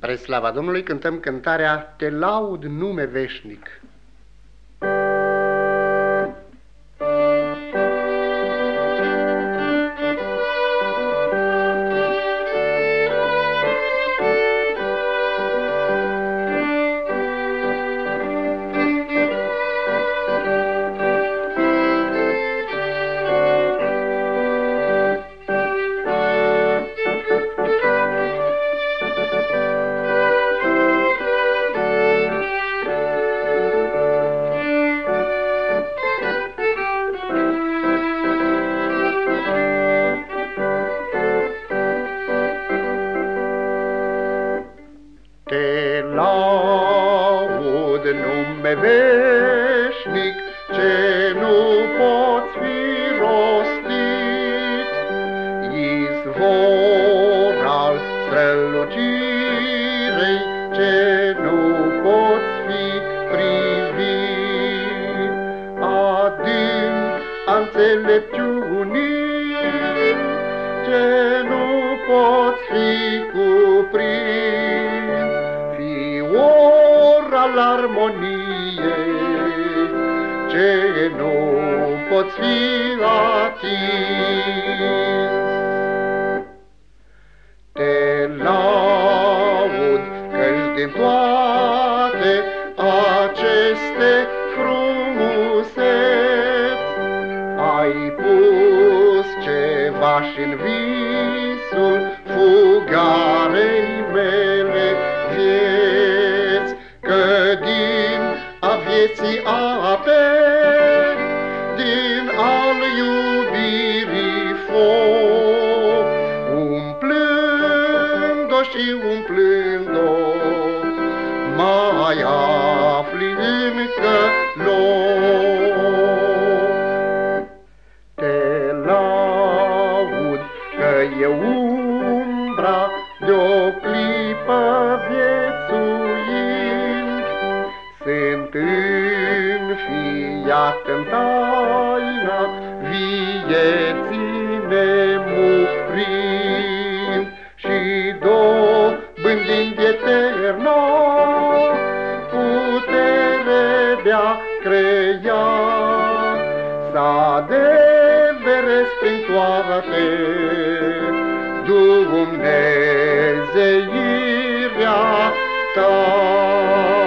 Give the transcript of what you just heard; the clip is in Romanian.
Spre slava Domnului cântăm cântarea Te laud nume veșnic. Laud nume veșnic, ce nu poți fi rostit, izvor al strălucirei, ce nu poți fi privit, adânc a înțelepciunii, ce nu poți fi cuprins, al armoniei, ce nu poți fi atins. Te laud că-și din toate aceste frumuseți ai pus ceva și-n visul vieții ape, din al iubirii foc, umplând-o și umplând-o, mai afli încă loc. Te laud că e înfiat în taina vieții nemurind și dobândind eterna putere de-a crea, să adeveresc prin toate Dumnezeirea ta.